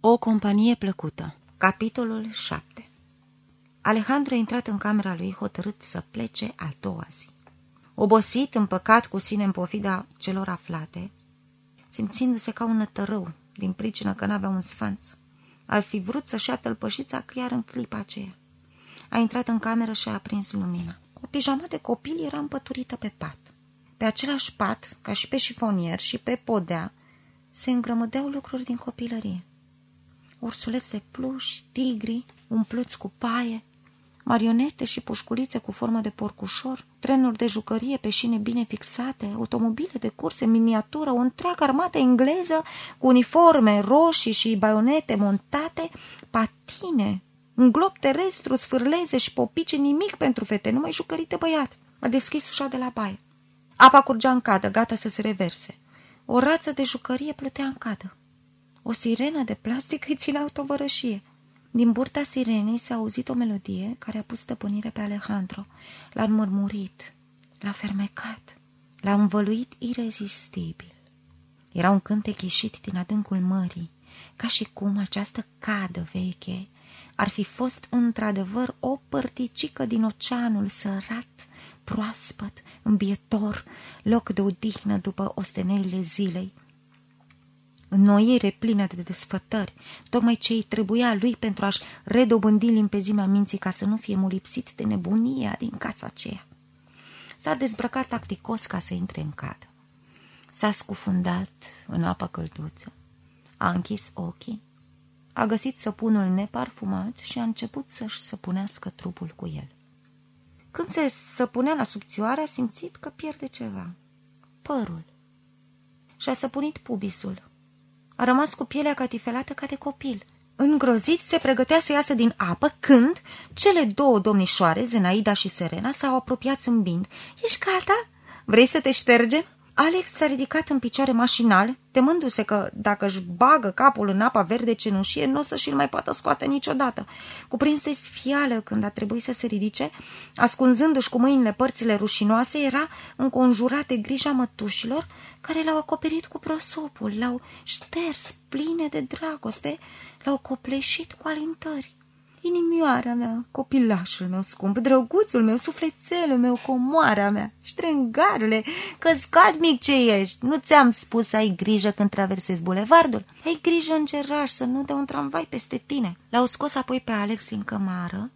O companie plăcută Capitolul 7 Alejandro a intrat în camera lui hotărât să plece a doua zi. Obosit, împăcat cu sine în pofida celor aflate, simțindu-se ca un nătărău din pricină că n-avea un sfanț, ar fi vrut să-și ia tălpășița chiar în clipa aceea. A intrat în cameră și a aprins lumina. O pijama de copil era împăturită pe pat. Pe același pat, ca și pe șifonier și pe podea, se îngrămădeau lucruri din copilărie. Ursuleți de pluși, tigri, umpluți cu paie, marionete și pușculițe cu formă de porcușor, trenuri de jucărie pe șine bine fixate, automobile de curse miniatură, o întreagă armată engleză cu uniforme roșii și baionete montate, patine, un glob terestru, sfârleze și popice, nimic pentru fete, numai jucării de băiat. A deschis ușa de la baie. Apa curgea în cadă, gata să se reverse. O rață de jucărie plutea în cadă. O sirenă de plastic îi ținea o tovărășie. Din burta sirenei s-a auzit o melodie care a pus stăpânire pe Alejandro. L-a înmărmurit, l-a fermecat, l-a învăluit irezistibil. Era un cântec ieșit din adâncul mării, ca și cum această cadă veche ar fi fost într-adevăr o părticică din oceanul sărat, proaspăt, îmbietor, loc de odihnă după osteneile zilei. Înnoire plină de desfătări, tocmai ce îi trebuia lui pentru a-și redobândi limpezimea minții ca să nu fie mulipsit de nebunia din casa aceea. S-a dezbrăcat tacticos ca să intre în cadă. S-a scufundat în apă călduță, a închis ochii, a găsit săpunul neparfumat și a început să-și săpunească trupul cu el. Când se săpunea la subțioare, a simțit că pierde ceva. Părul. Și-a săpunit pubisul. A rămas cu pielea catifelată ca de copil. Îngrozit, se pregătea să iasă din apă când cele două domnișoare, Zenaida și Serena, s-au apropiat zâmbind. Ești gata? Vrei să te ștergem?" Alex s-a ridicat în picioare mașinal, temându-se că, dacă își bagă capul în apa verde cenușie, nu o să și-l mai poată scoate niciodată. Cuprins de sfială când a trebuit să se ridice, ascunzându-și cu mâinile părțile rușinoase, era înconjurat de grija mătușilor care l-au acoperit cu prosopul, l-au șters pline de dragoste, l-au copleșit cu alintări. Inimioara mea, copilașul meu scump, drăguțul meu, sufletelul meu, comoara mea, ștrengarule, căscat mic ce ești, nu ți-am spus să ai grijă când traversezi bulevardul? Ai grijă în geraș să nu dea un tramvai peste tine. L-au scos apoi pe Alex din cămară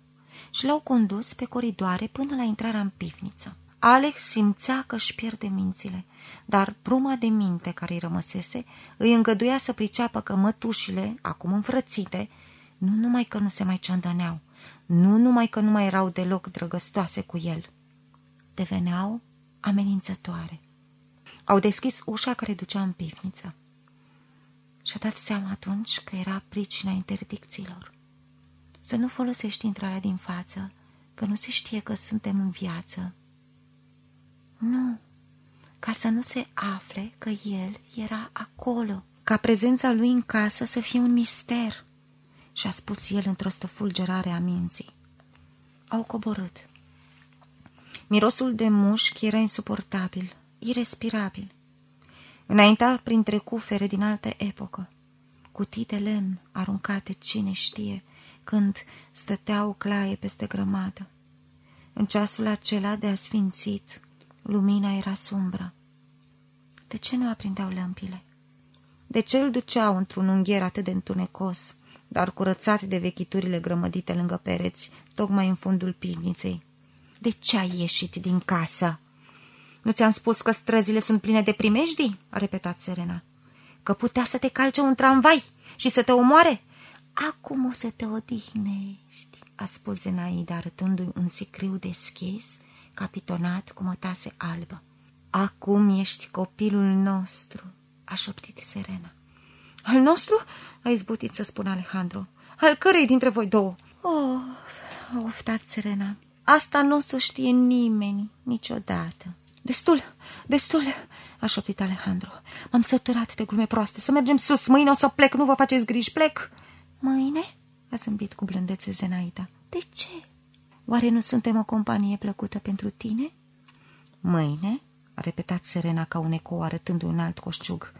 și l-au condus pe coridoare până la intrarea în pivniță. Alex simțea că își pierde mințile, dar bruma de minte care îi rămăsese îi îngăduia să priceapă că mătușile, acum înfrățite, nu numai că nu se mai ciondăneau, nu numai că nu mai erau deloc drăgăstoase cu el, deveneau amenințătoare. Au deschis ușa care ducea în pivniță. Și-a dat seama atunci că era pricina interdicțiilor. Să nu folosești intrarea din față, că nu se știe că suntem în viață. Nu, ca să nu se afle că el era acolo, ca prezența lui în casă să fie un mister și-a spus el într-o stăfulgerare a minții. Au coborât. Mirosul de mușchi era insuportabil, irrespirabil. Înaintea printre cufere din altă epocă, cutii de lemn aruncate cine știe, când stăteau claie peste grămadă. În ceasul acela de asfințit, lumina era sumbră. De ce nu aprindeau lămpile? De ce îl duceau într-un ungher atât de întunecos, dar curățat de vechiturile grămădite lângă pereți, tocmai în fundul pivniței. De ce ai ieșit din casă?" Nu ți-am spus că străzile sunt pline de primejdii?" a repetat Serena. Că putea să te calce un tramvai și să te omoare?" Acum o să te odihnești," a spus Zenaida, arătându-i un sicriu deschis, capitonat cu mătase albă. Acum ești copilul nostru," a șoptit Serena. Al nostru? A izbutit să spună Alejandro. Al cărei dintre voi două? Oh, a oftat Serena. Asta nu o să știe nimeni niciodată. Destul, destul, a șoptit Alejandro. M-am săturat de glume proaste. Să mergem sus, mâine o să plec, nu vă faceți griji, plec. Mâine? A zâmbit cu blândețe Zenaida. De ce? Oare nu suntem o companie plăcută pentru tine? Mâine? A repetat Serena ca un ecou arătându un alt coșciug.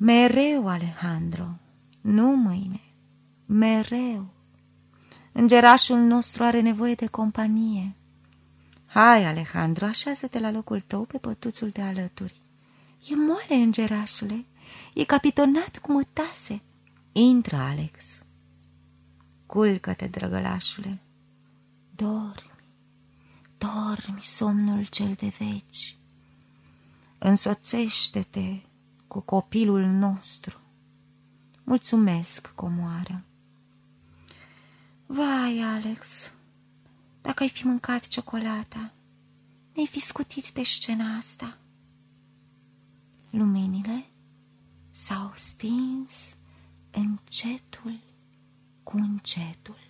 Mereu, Alejandro, Nu mâine, mereu. Îngerașul nostru are nevoie de companie. Hai, Alejandro, așează-te la locul tău pe pătuțul de alături. E moale, îngerașule, e capitonat cu mătase. Intră, Alex. Culcă-te, drăgălașule. Dormi, dormi somnul cel de veci. Însoțește-te cu copilul nostru. Mulțumesc, comoară. Vai, Alex, dacă ai fi mâncat ciocolata, ne-ai fi scutit de scena asta. Luminile s-au stins încetul cu încetul.